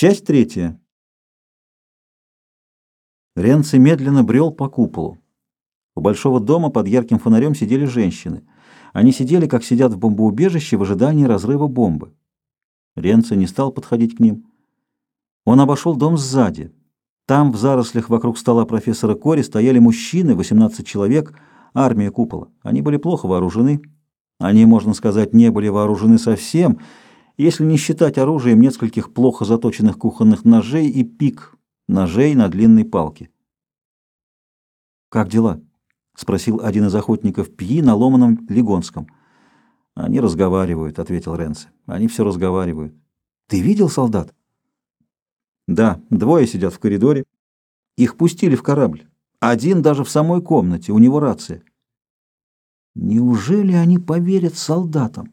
Часть третья. Ренци медленно брел по куполу. У большого дома под ярким фонарем сидели женщины. Они сидели, как сидят в бомбоубежище, в ожидании разрыва бомбы. Ренци не стал подходить к ним. Он обошел дом сзади. Там, в зарослях вокруг стола профессора Кори, стояли мужчины, 18 человек, армия купола. Они были плохо вооружены. Они, можно сказать, не были вооружены совсем, если не считать оружием нескольких плохо заточенных кухонных ножей и пик ножей на длинной палке. «Как дела?» — спросил один из охотников Пьи на ломаном легонском. «Они разговаривают», — ответил Ренце. «Они все разговаривают». «Ты видел солдат?» «Да, двое сидят в коридоре. Их пустили в корабль. Один даже в самой комнате, у него рация». «Неужели они поверят солдатам?»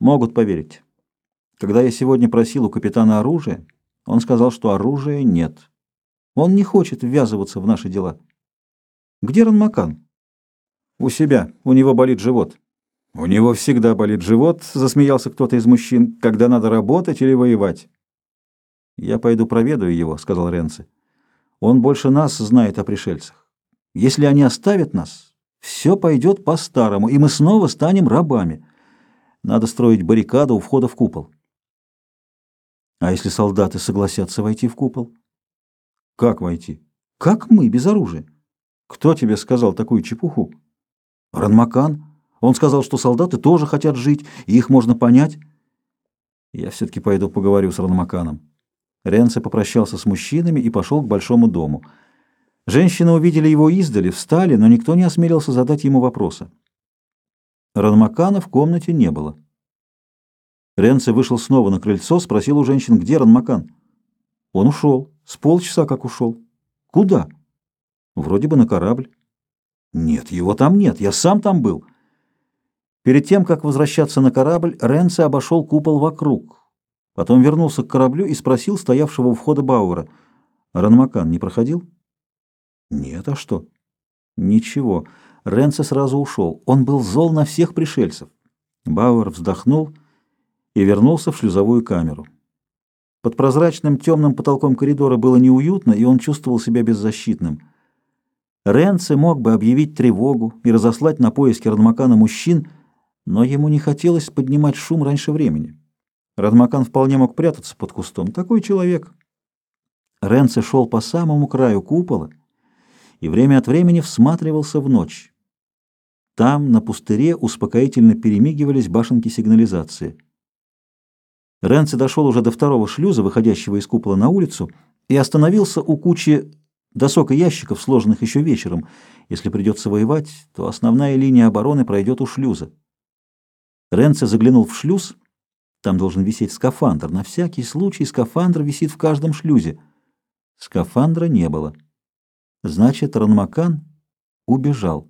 «Могут поверить. Когда я сегодня просил у капитана оружие, он сказал, что оружия нет. Он не хочет ввязываться в наши дела». Где Ранмакан? У себя. У него болит живот. У него всегда болит живот, засмеялся кто-то из мужчин, когда надо работать или воевать. Я пойду проведаю его, сказал Ренци. Он больше нас знает о пришельцах. Если они оставят нас, все пойдет по-старому, и мы снова станем рабами. Надо строить баррикаду у входа в купол. А если солдаты согласятся войти в купол? Как войти? Как мы, без оружия? Кто тебе сказал такую чепуху? Ранмакан. Он сказал, что солдаты тоже хотят жить, и их можно понять. Я все-таки пойду поговорю с Ранмаканом. Ренце попрощался с мужчинами и пошел к большому дому. Женщины увидели его издали, встали, но никто не осмелился задать ему вопроса. Ранмакана в комнате не было. Ренце вышел снова на крыльцо, спросил у женщин, где Ранмакан. Он ушел. С полчаса как ушел. Куда? Вроде бы на корабль. Нет, его там нет, я сам там был. Перед тем, как возвращаться на корабль, Ренце обошел купол вокруг. Потом вернулся к кораблю и спросил стоявшего у входа Бауэра. «Ранмакан не проходил?» «Нет, а что?» «Ничего». Ренце сразу ушел. Он был зол на всех пришельцев. Бауэр вздохнул и вернулся в шлюзовую камеру. Под прозрачным темным потолком коридора было неуютно, и он чувствовал себя беззащитным. Ренце мог бы объявить тревогу и разослать на поиски Радмакана мужчин, но ему не хотелось поднимать шум раньше времени. Радмакан вполне мог прятаться под кустом. Такой человек. Ренце шел по самому краю купола и время от времени всматривался в ночь. Там, на пустыре, успокоительно перемигивались башенки сигнализации. Ренце дошел уже до второго шлюза, выходящего из купола на улицу, и остановился у кучи досок и ящиков, сложенных еще вечером. Если придется воевать, то основная линия обороны пройдет у шлюза. Ренце заглянул в шлюз. Там должен висеть скафандр. На всякий случай скафандр висит в каждом шлюзе. Скафандра не было. Значит, Ранмакан убежал.